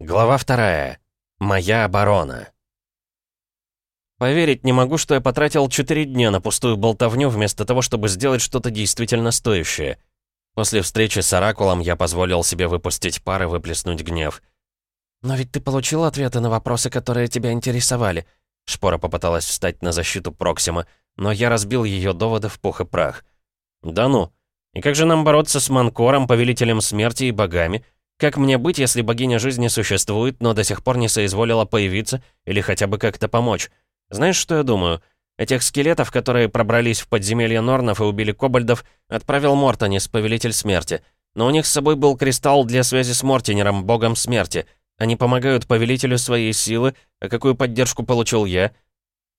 Глава вторая. Моя оборона. Поверить не могу, что я потратил 4 дня на пустую болтовню, вместо того, чтобы сделать что-то действительно стоящее. После встречи с Оракулом я позволил себе выпустить пар и выплеснуть гнев. «Но ведь ты получил ответы на вопросы, которые тебя интересовали». Шпора попыталась встать на защиту Проксима, но я разбил ее доводы в пух и прах. «Да ну! И как же нам бороться с Манкором, повелителем смерти и богами?» Как мне быть, если богиня жизни существует, но до сих пор не соизволила появиться или хотя бы как-то помочь? Знаешь, что я думаю? Этих скелетов, которые пробрались в подземелье Норнов и убили кобальдов, отправил Мортонис, повелитель смерти. Но у них с собой был кристалл для связи с Мортинером, богом смерти. Они помогают повелителю своей силы, а какую поддержку получил я?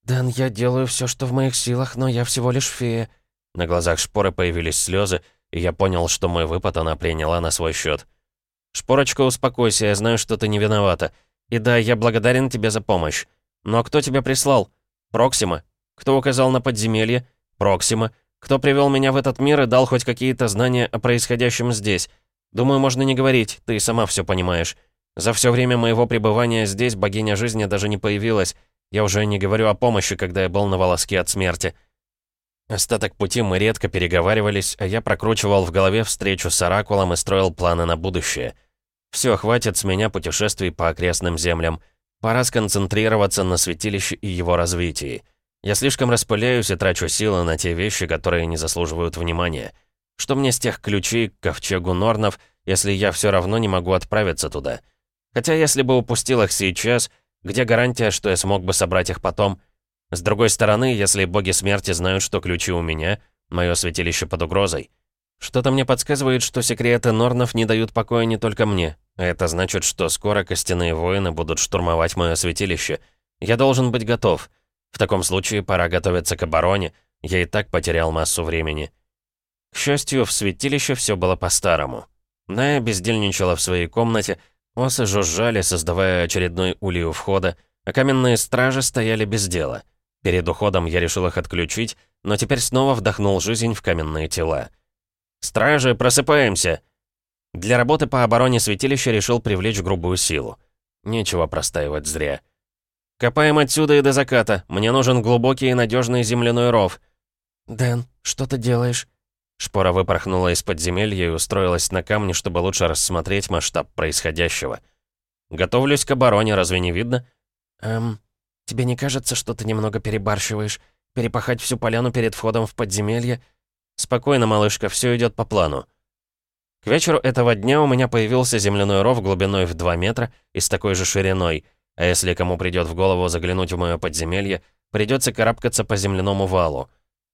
«Дэн, я делаю все, что в моих силах, но я всего лишь фея». На глазах шпоры появились слезы, и я понял, что мой выпад она приняла на свой счет. «Шпорочка, успокойся, я знаю, что ты не виновата. И да, я благодарен тебе за помощь. Но кто тебя прислал? Проксима. Кто указал на подземелье? Проксима. Кто привел меня в этот мир и дал хоть какие-то знания о происходящем здесь? Думаю, можно не говорить, ты сама все понимаешь. За все время моего пребывания здесь богиня жизни даже не появилась. Я уже не говорю о помощи, когда я был на волоске от смерти. Остаток пути мы редко переговаривались, а я прокручивал в голове встречу с Оракулом и строил планы на будущее. Все, хватит с меня путешествий по окрестным землям. Пора сконцентрироваться на святилище и его развитии. Я слишком распыляюсь и трачу силы на те вещи, которые не заслуживают внимания. Что мне с тех ключей к ковчегу Норнов, если я все равно не могу отправиться туда? Хотя если бы упустил их сейчас, где гарантия, что я смог бы собрать их потом? С другой стороны, если боги смерти знают, что ключи у меня, мое святилище под угрозой. Что-то мне подсказывает, что секреты Норнов не дают покоя не только мне. Это значит, что скоро костяные воины будут штурмовать мое святилище. Я должен быть готов. В таком случае пора готовиться к обороне. Я и так потерял массу времени. К счастью, в святилище все было по-старому. Ная бездельничала в своей комнате, осы жужжали, создавая очередной улей у входа, а каменные стражи стояли без дела — Перед уходом я решил их отключить, но теперь снова вдохнул жизнь в каменные тела. «Стражи, просыпаемся!» Для работы по обороне святилища решил привлечь грубую силу. Нечего простаивать зря. «Копаем отсюда и до заката. Мне нужен глубокий и надежный земляной ров». «Дэн, что ты делаешь?» Шпора выпорхнула из подземелья и устроилась на камне, чтобы лучше рассмотреть масштаб происходящего. «Готовлюсь к обороне, разве не видно?» «Эм, Тебе не кажется, что ты немного перебарщиваешь? Перепахать всю поляну перед входом в подземелье? Спокойно, малышка, все идет по плану. К вечеру этого дня у меня появился земляной ров глубиной в 2 метра и с такой же шириной. А если кому придет в голову заглянуть в мое подземелье, придется карабкаться по земляному валу.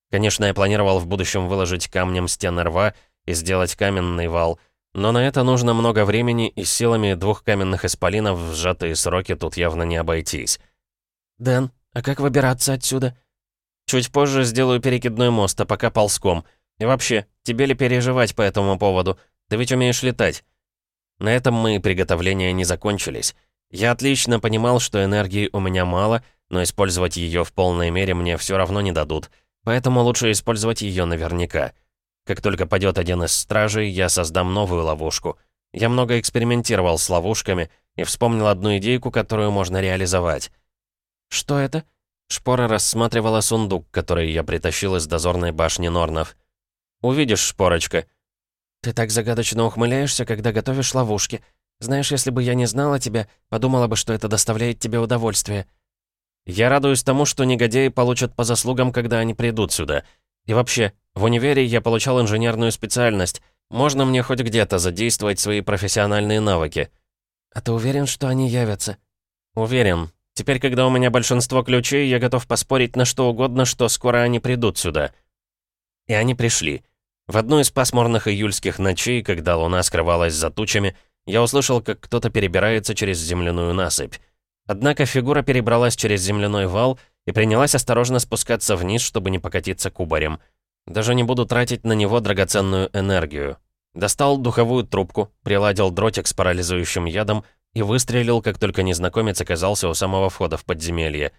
Конечно, я планировал в будущем выложить камнем стены рва и сделать каменный вал, но на это нужно много времени и силами двух каменных исполинов в сжатые сроки тут явно не обойтись. «Дэн, а как выбираться отсюда?» «Чуть позже сделаю перекидной мост, а пока ползком. И вообще, тебе ли переживать по этому поводу? Ты ведь умеешь летать». На этом мои приготовления не закончились. Я отлично понимал, что энергии у меня мало, но использовать ее в полной мере мне все равно не дадут, поэтому лучше использовать ее наверняка. Как только падет один из стражей, я создам новую ловушку. Я много экспериментировал с ловушками и вспомнил одну идейку, которую можно реализовать. «Что это?» Шпора рассматривала сундук, который я притащил из дозорной башни Норнов. «Увидишь, Шпорочка». «Ты так загадочно ухмыляешься, когда готовишь ловушки. Знаешь, если бы я не знала тебя, подумала бы, что это доставляет тебе удовольствие». «Я радуюсь тому, что негодяи получат по заслугам, когда они придут сюда. И вообще, в универе я получал инженерную специальность. Можно мне хоть где-то задействовать свои профессиональные навыки». «А ты уверен, что они явятся?» «Уверен. Теперь, когда у меня большинство ключей, я готов поспорить на что угодно, что скоро они придут сюда. И они пришли. В одну из пасмурных июльских ночей, когда луна скрывалась за тучами, я услышал, как кто-то перебирается через земляную насыпь. Однако фигура перебралась через земляной вал и принялась осторожно спускаться вниз, чтобы не покатиться кубарем. Даже не буду тратить на него драгоценную энергию. Достал духовую трубку, приладил дротик с парализующим ядом и выстрелил, как только незнакомец оказался у самого входа в подземелье.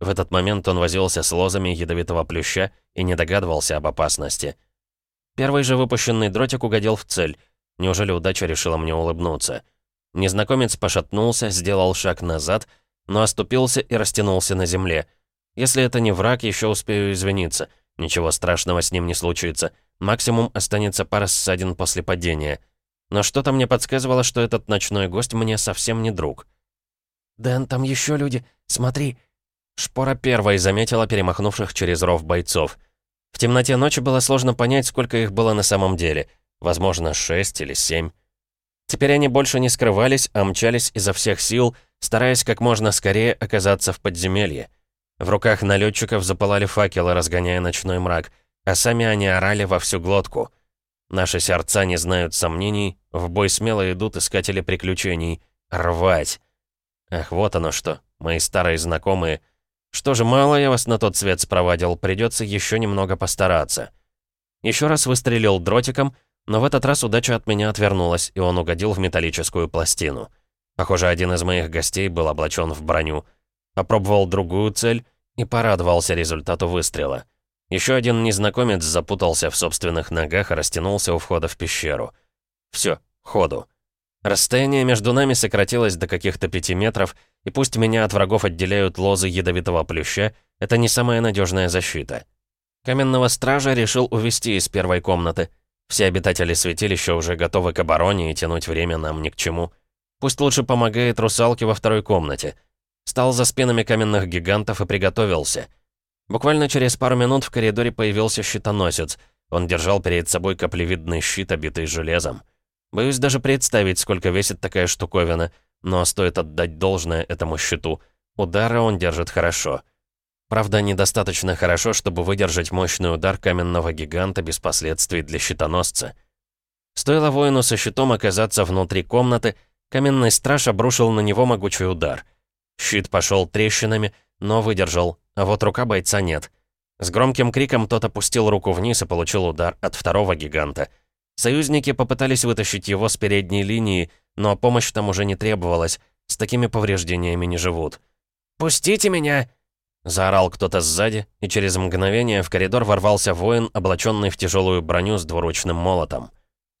В этот момент он возился с лозами ядовитого плюща и не догадывался об опасности. Первый же выпущенный дротик угодил в цель. Неужели удача решила мне улыбнуться? Незнакомец пошатнулся, сделал шаг назад, но оступился и растянулся на земле. Если это не враг, еще успею извиниться. Ничего страшного с ним не случится. Максимум останется пара ссадин после падения. Но что-то мне подсказывало, что этот ночной гость мне совсем не друг. «Дэн, там еще люди. Смотри!» Шпора первой заметила перемахнувших через ров бойцов. В темноте ночи было сложно понять, сколько их было на самом деле. Возможно, шесть или семь. Теперь они больше не скрывались, а мчались изо всех сил, стараясь как можно скорее оказаться в подземелье. В руках налетчиков запылали факелы, разгоняя ночной мрак, а сами они орали во всю глотку. Наши сердца не знают сомнений, в бой смело идут искатели приключений. Рвать! Ах, вот оно что, мои старые знакомые. Что же, мало я вас на тот свет спровадил, придется еще немного постараться. Еще раз выстрелил дротиком, но в этот раз удача от меня отвернулась, и он угодил в металлическую пластину. Похоже, один из моих гостей был облачен в броню. Попробовал другую цель и порадовался результату выстрела. Еще один незнакомец запутался в собственных ногах и растянулся у входа в пещеру. Все, ходу. Расстояние между нами сократилось до каких-то пяти метров, и пусть меня от врагов отделяют лозы ядовитого плюща, это не самая надежная защита. Каменного стража решил увести из первой комнаты. Все обитатели святилища уже готовы к обороне, и тянуть время нам ни к чему. Пусть лучше помогает русалке во второй комнате. Стал за спинами каменных гигантов и приготовился. Буквально через пару минут в коридоре появился щитоносец. Он держал перед собой каплевидный щит, обитый железом. Боюсь даже представить, сколько весит такая штуковина, но стоит отдать должное этому щиту. Удара он держит хорошо. Правда, недостаточно хорошо, чтобы выдержать мощный удар каменного гиганта без последствий для щитоносца. Стоило воину со щитом оказаться внутри комнаты, каменный страж обрушил на него могучий удар. Щит пошел трещинами, но выдержал, а вот рука бойца нет. С громким криком тот опустил руку вниз и получил удар от второго гиганта. Союзники попытались вытащить его с передней линии, но помощь там уже не требовалась, с такими повреждениями не живут. «Пустите меня!» Заорал кто-то сзади, и через мгновение в коридор ворвался воин, облаченный в тяжелую броню с двуручным молотом.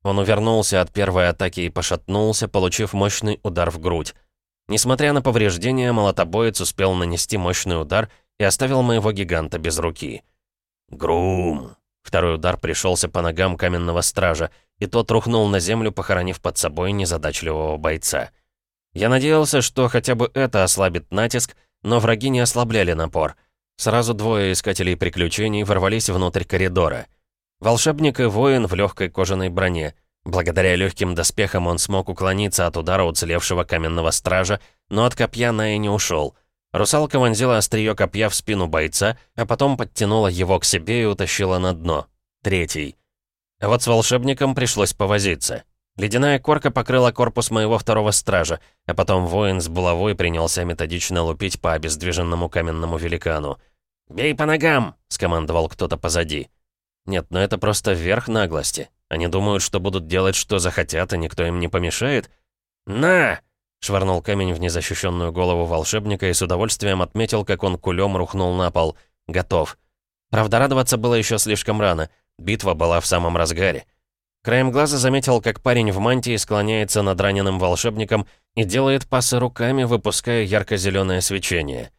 Он увернулся от первой атаки и пошатнулся, получив мощный удар в грудь. Несмотря на повреждения, молотобоец успел нанести мощный удар и оставил моего гиганта без руки. «Грум!» Второй удар пришелся по ногам каменного стража, и тот рухнул на землю, похоронив под собой незадачливого бойца. Я надеялся, что хотя бы это ослабит натиск, но враги не ослабляли напор. Сразу двое искателей приключений ворвались внутрь коридора. Волшебник и воин в легкой кожаной броне. Благодаря легким доспехам он смог уклониться от удара уцелевшего каменного стража, но от копья Наи не ушел. Русалка вонзила острие копья в спину бойца, а потом подтянула его к себе и утащила на дно. Третий. А вот с волшебником пришлось повозиться. Ледяная корка покрыла корпус моего второго стража, а потом воин с булавой принялся методично лупить по обездвиженному каменному великану. «Бей по ногам!» — скомандовал кто-то позади. Нет, ну это просто верх наглости. Они думают, что будут делать, что захотят, и никто им не помешает. «На!» — швырнул камень в незащищенную голову волшебника и с удовольствием отметил, как он кулем рухнул на пол. Готов. Правда, радоваться было еще слишком рано. Битва была в самом разгаре. Краем глаза заметил, как парень в мантии склоняется над раненым волшебником и делает пасы руками, выпуская ярко-зеленое свечение.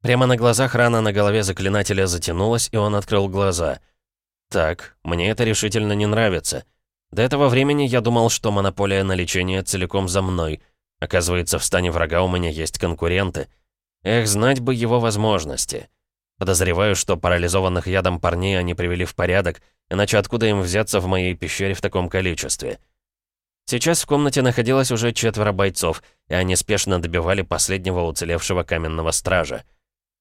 Прямо на глазах рана на голове заклинателя затянулась, и он открыл глаза. «Так, мне это решительно не нравится. До этого времени я думал, что монополия на лечение целиком за мной. Оказывается, в стане врага у меня есть конкуренты. Эх, знать бы его возможности». Подозреваю, что парализованных ядом парней они привели в порядок, иначе откуда им взяться в моей пещере в таком количестве? Сейчас в комнате находилось уже четверо бойцов, и они спешно добивали последнего уцелевшего каменного стража.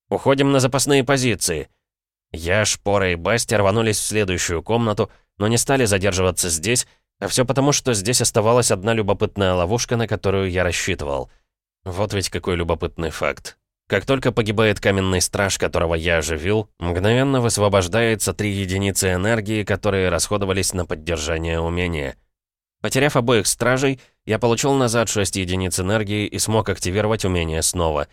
«Уходим на запасные позиции!» Я, Шпора и Басти рванулись в следующую комнату, но не стали задерживаться здесь, а все потому, что здесь оставалась одна любопытная ловушка, на которую я рассчитывал. Вот ведь какой любопытный факт. Как только погибает каменный страж, которого я оживил, мгновенно высвобождается три единицы энергии, которые расходовались на поддержание умения. Потеряв обоих стражей, я получил назад 6 единиц энергии и смог активировать умение снова.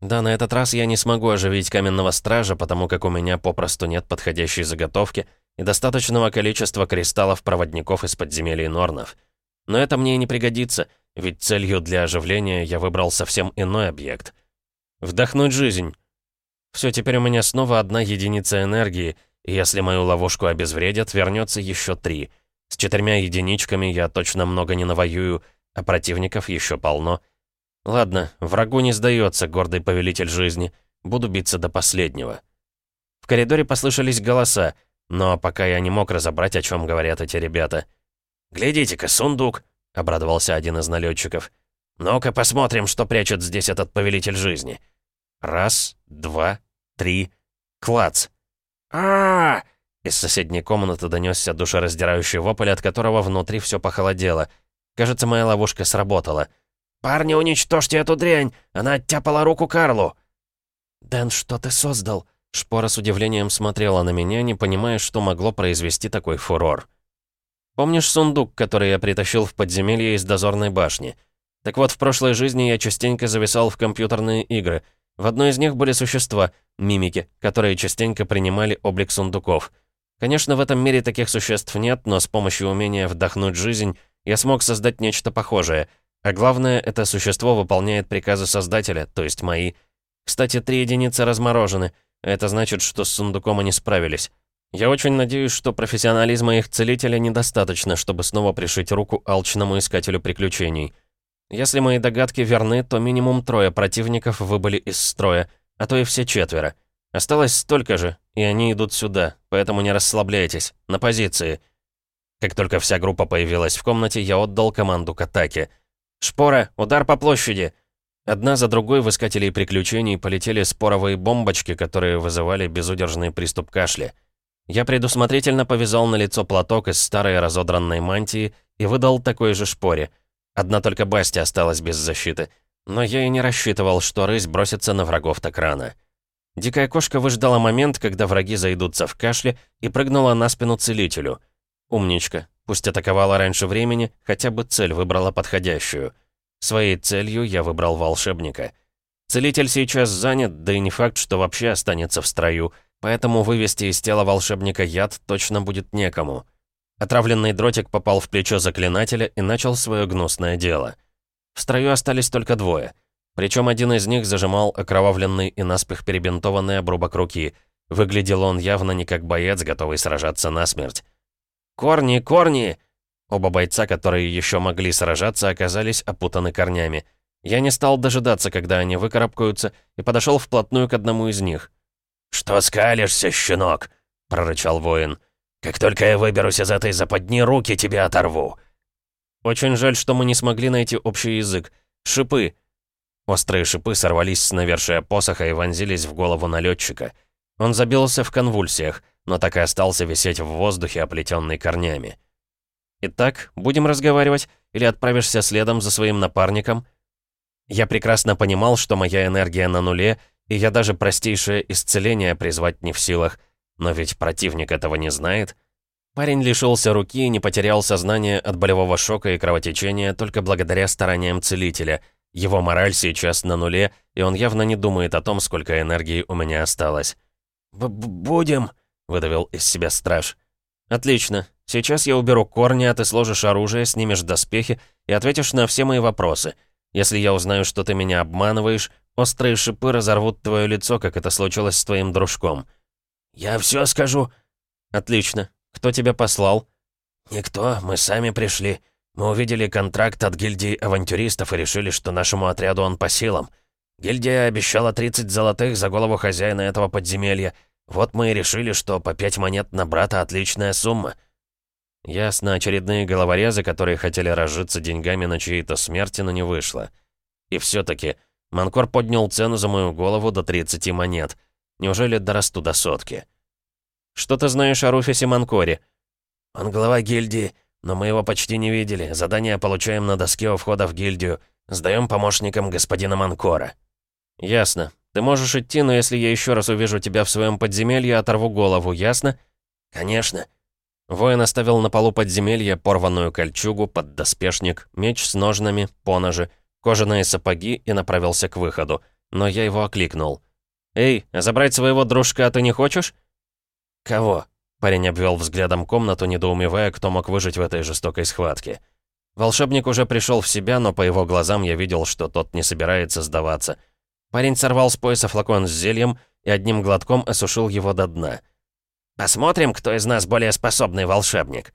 Да, на этот раз я не смогу оживить каменного стража, потому как у меня попросту нет подходящей заготовки и достаточного количества кристаллов-проводников из подземелий Норнов. Но это мне и не пригодится, ведь целью для оживления я выбрал совсем иной объект. Вдохнуть жизнь. Все, теперь у меня снова одна единица энергии, и если мою ловушку обезвредят, вернется еще три. С четырьмя единичками я точно много не навоюю, а противников еще полно. Ладно, врагу не сдается гордый повелитель жизни. Буду биться до последнего. В коридоре послышались голоса, но пока я не мог разобрать, о чем говорят эти ребята. «Глядите-ка, сундук!» — обрадовался один из налетчиков. «Ну-ка посмотрим, что прячет здесь этот повелитель жизни». Раз, два, три, клац. а, -а, -а Из соседней комнаты донесся душераздирающий вопль, от которого внутри все похолодело. Кажется, моя ловушка сработала. «Парни, уничтожьте эту дрянь! Она оттяпала руку Карлу!» «Дэн, что ты создал?» Шпора с удивлением смотрела на меня, не понимая, что могло произвести такой фурор. «Помнишь сундук, который я притащил в подземелье из дозорной башни? Так вот, в прошлой жизни я частенько зависал в компьютерные игры. В одной из них были существа, мимики, которые частенько принимали облик сундуков. Конечно, в этом мире таких существ нет, но с помощью умения вдохнуть жизнь я смог создать нечто похожее. А главное, это существо выполняет приказы Создателя, то есть мои. Кстати, три единицы разморожены — это значит, что с сундуком они справились. Я очень надеюсь, что профессионализма их целителя недостаточно, чтобы снова пришить руку алчному искателю приключений. Если мои догадки верны, то минимум трое противников выбыли из строя, а то и все четверо. Осталось столько же, и они идут сюда, поэтому не расслабляйтесь, на позиции. Как только вся группа появилась в комнате, я отдал команду к атаке. «Шпора, удар по площади!» Одна за другой в искателей приключений полетели споровые бомбочки, которые вызывали безудержный приступ кашля. Я предусмотрительно повязал на лицо платок из старой разодранной мантии и выдал такой же шпоре. Одна только Басти осталась без защиты. Но я и не рассчитывал, что рысь бросится на врагов так рано. Дикая кошка выждала момент, когда враги зайдутся в кашле, и прыгнула на спину целителю. Умничка. Пусть атаковала раньше времени, хотя бы цель выбрала подходящую — Своей целью я выбрал волшебника. Целитель сейчас занят, да и не факт, что вообще останется в строю, поэтому вывести из тела волшебника яд точно будет некому. Отравленный дротик попал в плечо заклинателя и начал свое гнусное дело. В строю остались только двое. Причем один из них зажимал окровавленный и наспех перебинтованный обрубок руки. Выглядел он явно не как боец, готовый сражаться насмерть. «Корни, корни!» Оба бойца, которые еще могли сражаться, оказались опутаны корнями. Я не стал дожидаться, когда они выкарабкаются, и подошел вплотную к одному из них. «Что скалишься, щенок?» — прорычал воин. «Как только я выберусь из этой западни, руки тебе оторву!» «Очень жаль, что мы не смогли найти общий язык. Шипы!» Острые шипы сорвались с навершия посоха и вонзились в голову налетчика. Он забился в конвульсиях, но так и остался висеть в воздухе, оплетенный корнями. Итак, будем разговаривать или отправишься следом за своим напарником? Я прекрасно понимал, что моя энергия на нуле, и я даже простейшее исцеление призвать не в силах. Но ведь противник этого не знает. Парень лишился руки и не потерял сознание от болевого шока и кровотечения только благодаря стараниям целителя. Его мораль сейчас на нуле, и он явно не думает о том, сколько энергии у меня осталось. Б «Будем», — выдавил из себя страж. «Отлично. Сейчас я уберу корни, а ты сложишь оружие, снимешь доспехи и ответишь на все мои вопросы. Если я узнаю, что ты меня обманываешь, острые шипы разорвут твое лицо, как это случилось с твоим дружком». «Я все скажу». «Отлично. Кто тебя послал?» «Никто. Мы сами пришли. Мы увидели контракт от гильдии авантюристов и решили, что нашему отряду он по силам. Гильдия обещала 30 золотых за голову хозяина этого подземелья. Вот мы и решили, что по 5 монет на брата отличная сумма». Ясно, очередные головорезы, которые хотели разжиться деньгами на чьей-то смерти, но не вышло. И все-таки Манкор поднял цену за мою голову до 30 монет. Неужели дорасту до сотки? Что ты знаешь о Руфисе Манкоре? Он глава гильдии, но мы его почти не видели. Задание получаем на доске у входа в гильдию. Сдаем помощникам господина Манкора. Ясно. Ты можешь идти, но если я еще раз увижу тебя в своем подземелье, оторву голову, ясно? Конечно. Воин оставил на полу подземелья порванную кольчугу, поддоспешник, меч с ножнами, поножи, кожаные сапоги и направился к выходу. Но я его окликнул. «Эй, забрать своего дружка ты не хочешь?» «Кого?» Парень обвел взглядом комнату, недоумевая, кто мог выжить в этой жестокой схватке. Волшебник уже пришел в себя, но по его глазам я видел, что тот не собирается сдаваться. Парень сорвал с пояса флакон с зельем и одним глотком осушил его до дна. «Посмотрим, кто из нас более способный волшебник».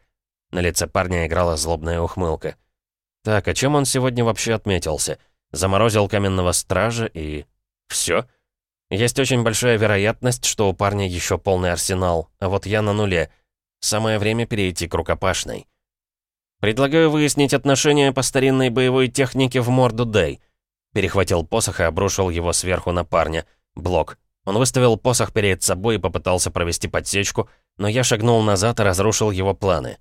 На лице парня играла злобная ухмылка. Так, а чем он сегодня вообще отметился? Заморозил каменного стража и... все? Есть очень большая вероятность, что у парня еще полный арсенал, а вот я на нуле. Самое время перейти к рукопашной. Предлагаю выяснить отношения по старинной боевой технике в морду Дэй. Перехватил посох и обрушил его сверху на парня. Блок. Он выставил посох перед собой и попытался провести подсечку, но я шагнул назад и разрушил его планы.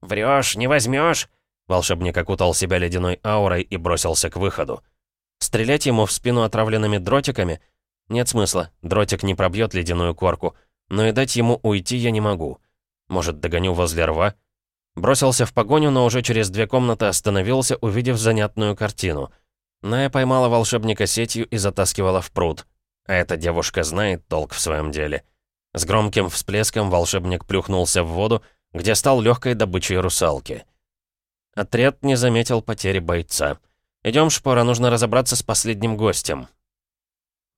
«Врёшь, не возьмёшь?» Волшебник окутал себя ледяной аурой и бросился к выходу. Стрелять ему в спину отравленными дротиками? Нет смысла, дротик не пробьет ледяную корку, но и дать ему уйти я не могу. Может, догоню возле рва? Бросился в погоню, но уже через две комнаты остановился, увидев занятную картину. Ная поймала волшебника сетью и затаскивала в пруд. А эта девушка знает толк в своем деле. С громким всплеском волшебник плюхнулся в воду, где стал легкой добычей русалки. Отряд не заметил потери бойца. Идем, Шпора, нужно разобраться с последним гостем.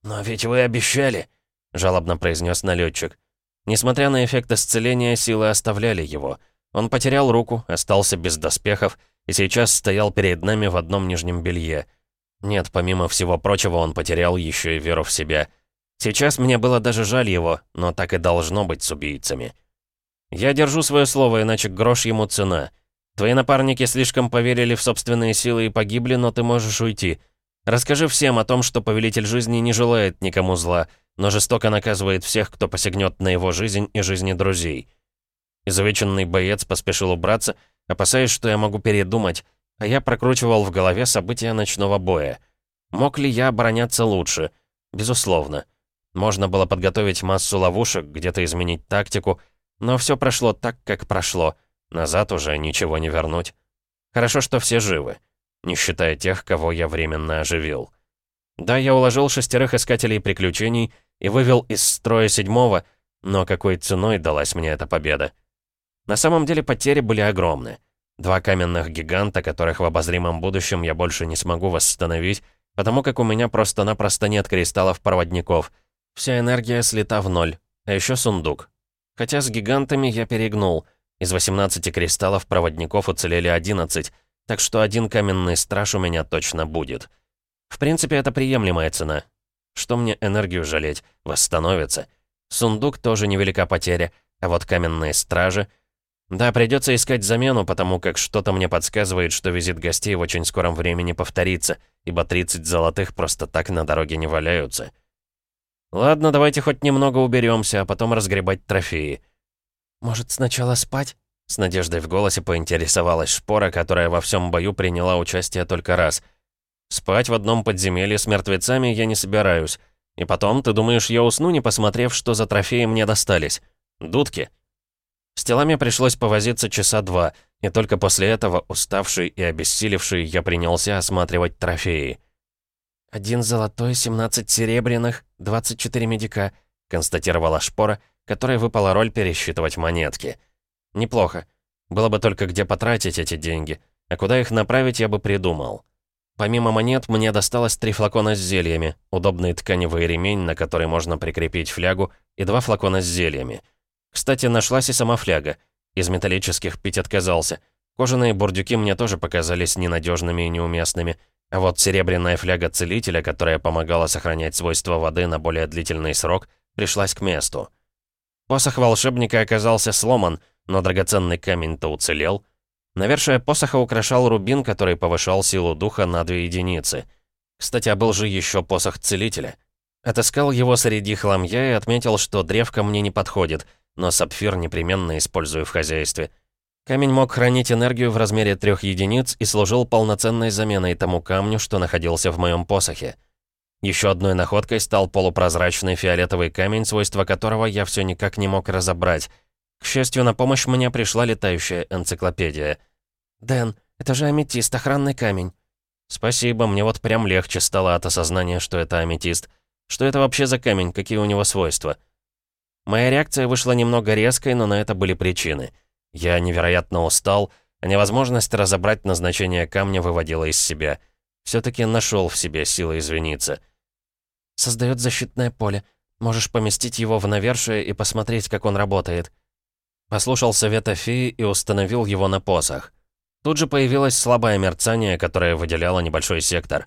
«Но ведь вы обещали», — жалобно произнес налетчик. Несмотря на эффект исцеления, силы оставляли его. Он потерял руку, остался без доспехов и сейчас стоял перед нами в одном нижнем белье. Нет, помимо всего прочего, он потерял еще и веру в себя. Сейчас мне было даже жаль его, но так и должно быть с убийцами. Я держу свое слово, иначе грош ему цена. Твои напарники слишком поверили в собственные силы и погибли, но ты можешь уйти. Расскажи всем о том, что Повелитель Жизни не желает никому зла, но жестоко наказывает всех, кто посягнет на его жизнь и жизни друзей. Изувеченный боец поспешил убраться, опасаясь, что я могу передумать, а я прокручивал в голове события ночного боя. Мог ли я обороняться лучше? Безусловно. Можно было подготовить массу ловушек, где-то изменить тактику, но все прошло так, как прошло — Назад уже ничего не вернуть. Хорошо, что все живы, не считая тех, кого я временно оживил. Да, я уложил шестерых искателей приключений и вывел из строя седьмого, но какой ценой далась мне эта победа? На самом деле потери были огромны. Два каменных гиганта, которых в обозримом будущем я больше не смогу восстановить, потому как у меня просто-напросто нет кристаллов-проводников. Вся энергия слита в ноль, а еще сундук. Хотя с гигантами я перегнул — из 18 кристаллов проводников уцелели 11, так что один каменный страж у меня точно будет. В принципе, это приемлемая цена. Что мне энергию жалеть? Восстановится. Сундук тоже невелика потеря, а вот каменные стражи... Да, придется искать замену, потому как что-то мне подсказывает, что визит гостей в очень скором времени повторится, ибо 30 золотых просто так на дороге не валяются. Ладно, давайте хоть немного уберемся, а потом разгребать трофеи. «Может, сначала спать?» С надеждой в голосе поинтересовалась Шпора, которая во всем бою приняла участие только раз. «Спать в одном подземелье с мертвецами я не собираюсь. И потом, ты думаешь, я усну, не посмотрев, что за трофеи мне достались? Дудки?» С телами пришлось повозиться часа два, и только после этого, уставший и обессилевший, я принялся осматривать трофеи. «Один золотой, 17 серебряных, 24 медика», констатировала Шпора, которой выпала роль пересчитывать монетки. Неплохо. Было бы только где потратить эти деньги, а куда их направить я бы придумал. Помимо монет, мне досталось три флакона с зельями, удобный тканевый ремень, на который можно прикрепить флягу, и два флакона с зельями. Кстати, нашлась и сама фляга. Из металлических пить отказался. Кожаные бурдюки мне тоже показались ненадежными и неуместными, а вот серебряная фляга целителя, которая помогала сохранять свойства воды на более длительный срок, пришлась к месту. Посох волшебника оказался сломан, но драгоценный камень-то уцелел. Навершие посоха украшал рубин, который повышал силу духа на две единицы. Кстати, а был же еще посох целителя. Отыскал его среди хламья и отметил, что древко мне не подходит, но сапфир непременно использую в хозяйстве. Камень мог хранить энергию в размере трех единиц и служил полноценной заменой тому камню, что находился в моем посохе. Еще одной находкой стал полупрозрачный фиолетовый камень, свойства которого я все никак не мог разобрать. К счастью, на помощь мне пришла летающая энциклопедия. «Дэн, это же аметист, охранный камень». «Спасибо, мне вот прям легче стало от осознания, что это аметист. Что это вообще за камень, какие у него свойства?» Моя реакция вышла немного резкой, но на это были причины. Я невероятно устал, а невозможность разобрать назначение камня выводила из себя. все таки нашел в себе силы извиниться. «Создает защитное поле. Можешь поместить его в навершие и посмотреть, как он работает». Послушал совета феи и установил его на посох. Тут же появилось слабое мерцание, которое выделяло небольшой сектор.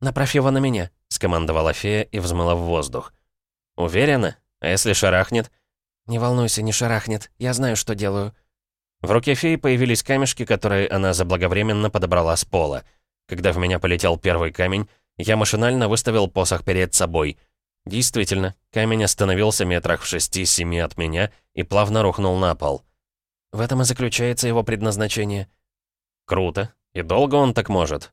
«Направь его на меня», — скомандовала фея и взмыла в воздух. «Уверена? А если шарахнет?» «Не волнуйся, не шарахнет. Я знаю, что делаю». В руке феи появились камешки, которые она заблаговременно подобрала с пола. Когда в меня полетел первый камень, я машинально выставил посох перед собой. Действительно, камень остановился метрах в шести-семи от меня и плавно рухнул на пол. В этом и заключается его предназначение. Круто. И долго он так может?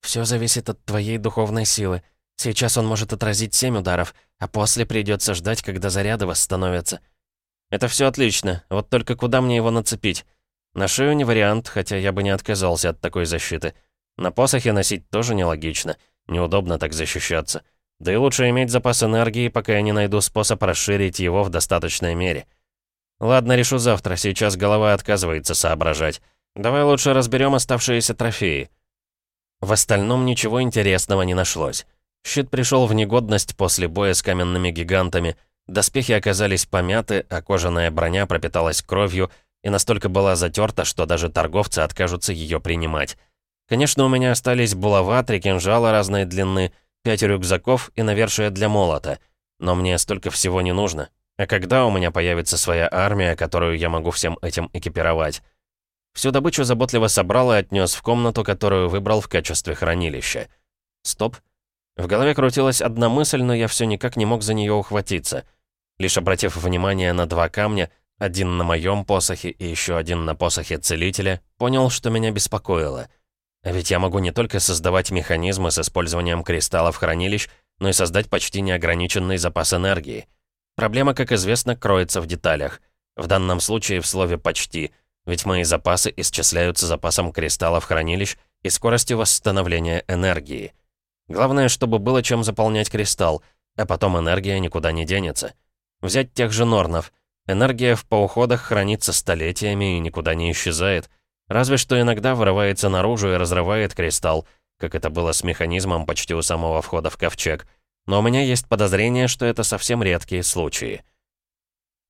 Все зависит от твоей духовной силы. Сейчас он может отразить семь ударов, а после придется ждать, когда заряды восстановятся. Это все отлично, вот только куда мне его нацепить? На шею не вариант, хотя я бы не отказался от такой защиты. На посохе носить тоже нелогично. Неудобно так защищаться. Да и лучше иметь запас энергии, пока я не найду способ расширить его в достаточной мере. Ладно, решу завтра, сейчас голова отказывается соображать. Давай лучше разберем оставшиеся трофеи. В остальном ничего интересного не нашлось. Щит пришел в негодность после боя с каменными гигантами, доспехи оказались помяты, а кожаная броня пропиталась кровью и настолько была затерта, что даже торговцы откажутся ее принимать. Конечно, у меня остались булава, три кинжала разной длины, пять рюкзаков и навершие для молота. Но мне столько всего не нужно. А когда у меня появится своя армия, которую я могу всем этим экипировать? Всю добычу заботливо собрал и отнес в комнату, которую выбрал в качестве хранилища. Стоп. В голове крутилась одна мысль, но я все никак не мог за нее ухватиться. Лишь обратив внимание на два камня, один на моем посохе и еще один на посохе целителя, понял, что меня беспокоило — а ведь я могу не только создавать механизмы с использованием кристаллов хранилищ, но и создать почти неограниченный запас энергии. Проблема, как известно, кроется в деталях. В данном случае в слове «почти», ведь мои запасы исчисляются запасом кристаллов хранилищ и скоростью восстановления энергии. Главное, чтобы было чем заполнять кристалл, а потом энергия никуда не денется. Взять тех же Норнов. Энергия в поуходах хранится столетиями и никуда не исчезает. Разве что иногда вырывается наружу и разрывает кристалл, как это было с механизмом почти у самого входа в ковчег. Но у меня есть подозрение, что это совсем редкие случаи.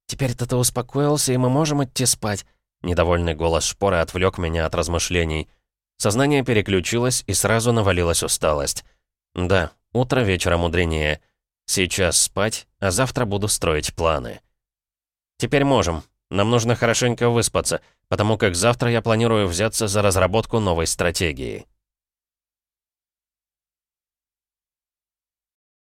«Теперь-то ты успокоился, и мы можем идти спать?» Недовольный голос шпоры отвлек меня от размышлений. Сознание переключилось, и сразу навалилась усталость. Да, утро вечера мудренее. Сейчас спать, а завтра буду строить планы. Теперь можем. Нам нужно хорошенько выспаться, потому как завтра я планирую взяться за разработку новой стратегии.